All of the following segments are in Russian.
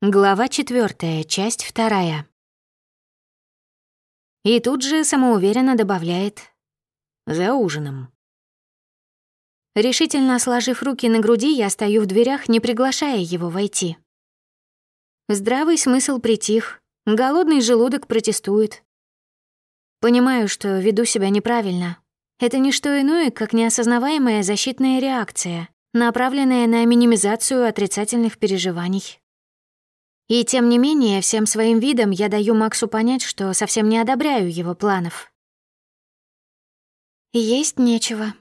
Глава четвертая, часть вторая. И тут же самоуверенно добавляет «За ужином». Решительно сложив руки на груди, я стою в дверях, не приглашая его войти. Здравый смысл притих, голодный желудок протестует. Понимаю, что веду себя неправильно. Это не что иное, как неосознаваемая защитная реакция, направленная на минимизацию отрицательных переживаний. И тем не менее, всем своим видом я даю Максу понять, что совсем не одобряю его планов. «Есть нечего»,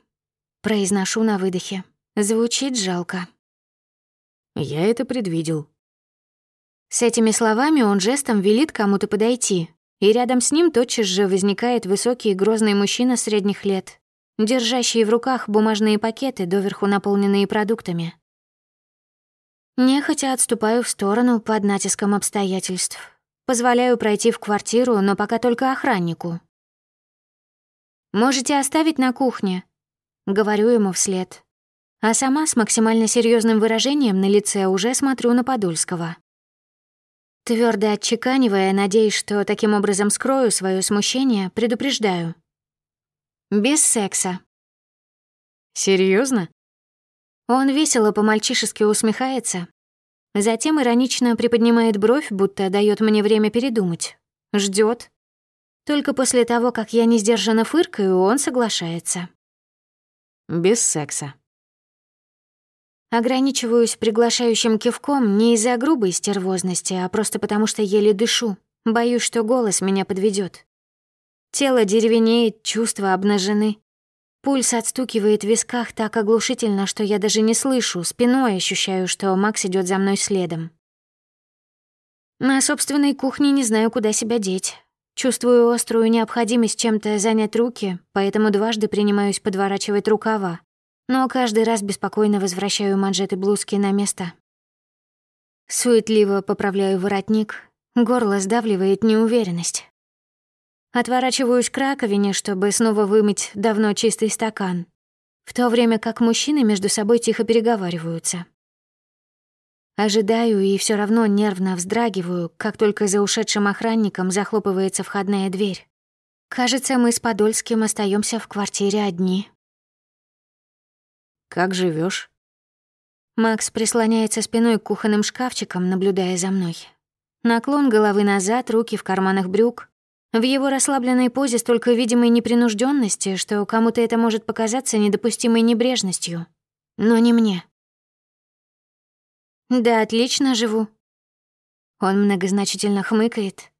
Произношу на выдохе. Звучит жалко. Я это предвидел. С этими словами он жестом велит кому-то подойти, и рядом с ним тотчас же возникает высокий и грозный мужчина средних лет, держащий в руках бумажные пакеты, доверху наполненные продуктами. Нехотя отступаю в сторону под натиском обстоятельств. Позволяю пройти в квартиру, но пока только охраннику. «Можете оставить на кухне», Говорю ему вслед. А сама с максимально серьезным выражением на лице уже смотрю на Подольского. Твердо отчеканивая, надеясь, что таким образом скрою свое смущение, предупреждаю. Без секса. Серьезно? Он весело по-мальчишески усмехается. Затем иронично приподнимает бровь, будто дает мне время передумать. Ждет. Только после того, как я не сдержанно фыркаю, он соглашается. Без секса. Ограничиваюсь приглашающим кивком не из-за грубой стервозности, а просто потому что еле дышу. Боюсь, что голос меня подведет. Тело деревенеет, чувства обнажены. Пульс отстукивает в висках так оглушительно, что я даже не слышу, спиной ощущаю, что Макс идет за мной следом. На собственной кухне не знаю, куда себя деть. Чувствую острую необходимость чем-то занять руки, поэтому дважды принимаюсь подворачивать рукава, но каждый раз беспокойно возвращаю манжеты блузки на место. Суетливо поправляю воротник, горло сдавливает неуверенность. Отворачиваюсь к раковине, чтобы снова вымыть давно чистый стакан, в то время как мужчины между собой тихо переговариваются. Ожидаю и все равно нервно вздрагиваю, как только за ушедшим охранником захлопывается входная дверь. Кажется, мы с Подольским остаемся в квартире одни. Как живешь? Макс прислоняется спиной к кухонным шкафчикам, наблюдая за мной. Наклон головы назад, руки в карманах брюк. В его расслабленной позе столько видимой непринужденности, что кому-то это может показаться недопустимой небрежностью. Но не мне. Да, отлично живу. Он многозначительно хмыкает.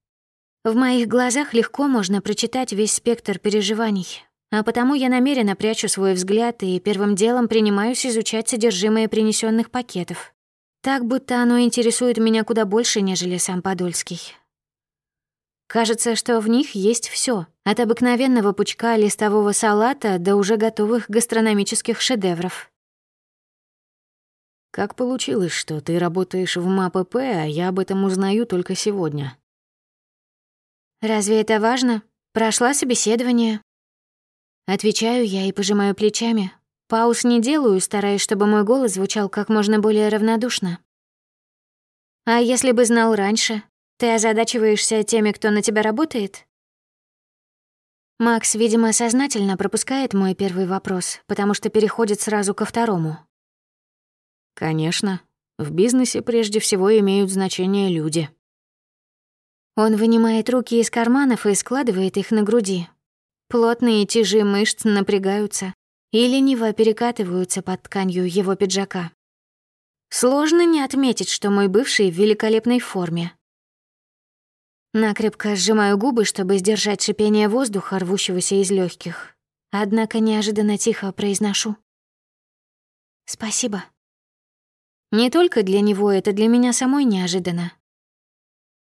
В моих глазах легко можно прочитать весь спектр переживаний, а потому я намеренно прячу свой взгляд и первым делом принимаюсь изучать содержимое принесенных пакетов. Так, будто оно интересует меня куда больше, нежели сам Подольский. Кажется, что в них есть все, от обыкновенного пучка листового салата до уже готовых гастрономических шедевров. Как получилось, что ты работаешь в МАПП, а я об этом узнаю только сегодня? Разве это важно? Прошла собеседование. Отвечаю я и пожимаю плечами. Пауз не делаю, стараясь, чтобы мой голос звучал как можно более равнодушно. А если бы знал раньше, ты озадачиваешься теми, кто на тебя работает? Макс, видимо, сознательно пропускает мой первый вопрос, потому что переходит сразу ко второму. Конечно. В бизнесе прежде всего имеют значение люди. Он вынимает руки из карманов и складывает их на груди. Плотные тяжи мышц напрягаются и лениво перекатываются под тканью его пиджака. Сложно не отметить, что мой бывший в великолепной форме. Накрепко сжимаю губы, чтобы сдержать шипение воздуха, рвущегося из легких. Однако неожиданно тихо произношу. «Спасибо». Не только для него, это для меня самой неожиданно.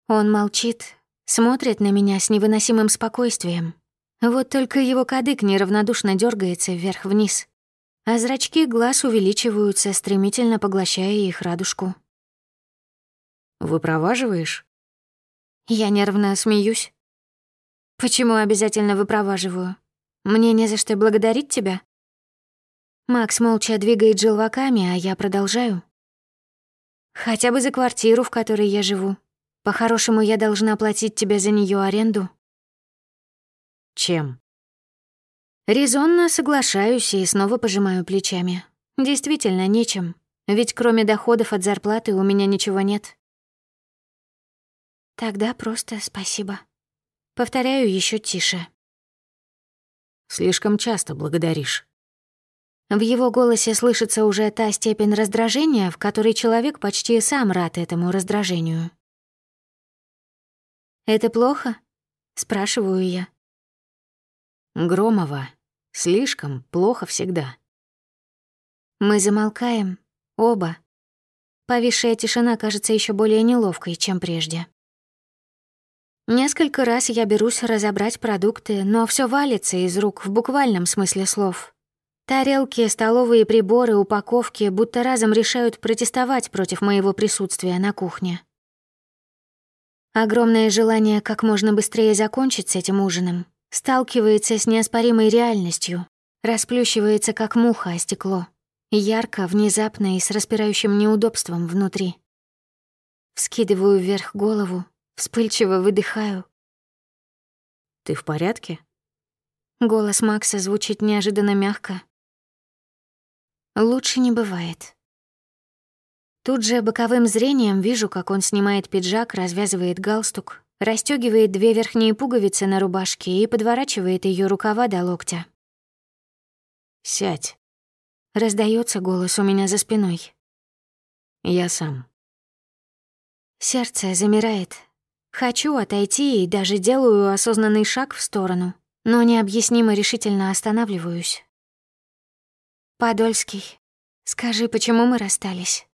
Он молчит, смотрит на меня с невыносимым спокойствием. Вот только его кадык неравнодушно дергается вверх-вниз, а зрачки глаз увеличиваются, стремительно поглощая их радужку. «Выпроваживаешь?» Я нервно смеюсь. «Почему обязательно выпроваживаю? Мне не за что благодарить тебя?» Макс молча двигает желваками, а я продолжаю. Хотя бы за квартиру, в которой я живу. По-хорошему, я должна платить тебе за нее аренду. Чем? Резонно соглашаюсь и снова пожимаю плечами. Действительно, нечем. Ведь кроме доходов от зарплаты у меня ничего нет. Тогда просто спасибо. Повторяю еще тише. Слишком часто благодаришь. В его голосе слышится уже та степень раздражения, в которой человек почти сам рад этому раздражению. «Это плохо?» — спрашиваю я. Громова. Слишком плохо всегда. Мы замолкаем. Оба. Повисшая тишина кажется еще более неловкой, чем прежде. Несколько раз я берусь разобрать продукты, но все валится из рук в буквальном смысле слов. Тарелки, столовые приборы, упаковки будто разом решают протестовать против моего присутствия на кухне. Огромное желание как можно быстрее закончить с этим ужином сталкивается с неоспоримой реальностью, расплющивается как муха о стекло, ярко, внезапно и с распирающим неудобством внутри. Вскидываю вверх голову, вспыльчиво выдыхаю. «Ты в порядке?» Голос Макса звучит неожиданно мягко, Лучше не бывает. Тут же боковым зрением вижу, как он снимает пиджак, развязывает галстук, расстёгивает две верхние пуговицы на рубашке и подворачивает ее рукава до локтя. «Сядь», — раздается голос у меня за спиной. «Я сам». Сердце замирает. Хочу отойти и даже делаю осознанный шаг в сторону, но необъяснимо решительно останавливаюсь. «Подольский, скажи, почему мы расстались?»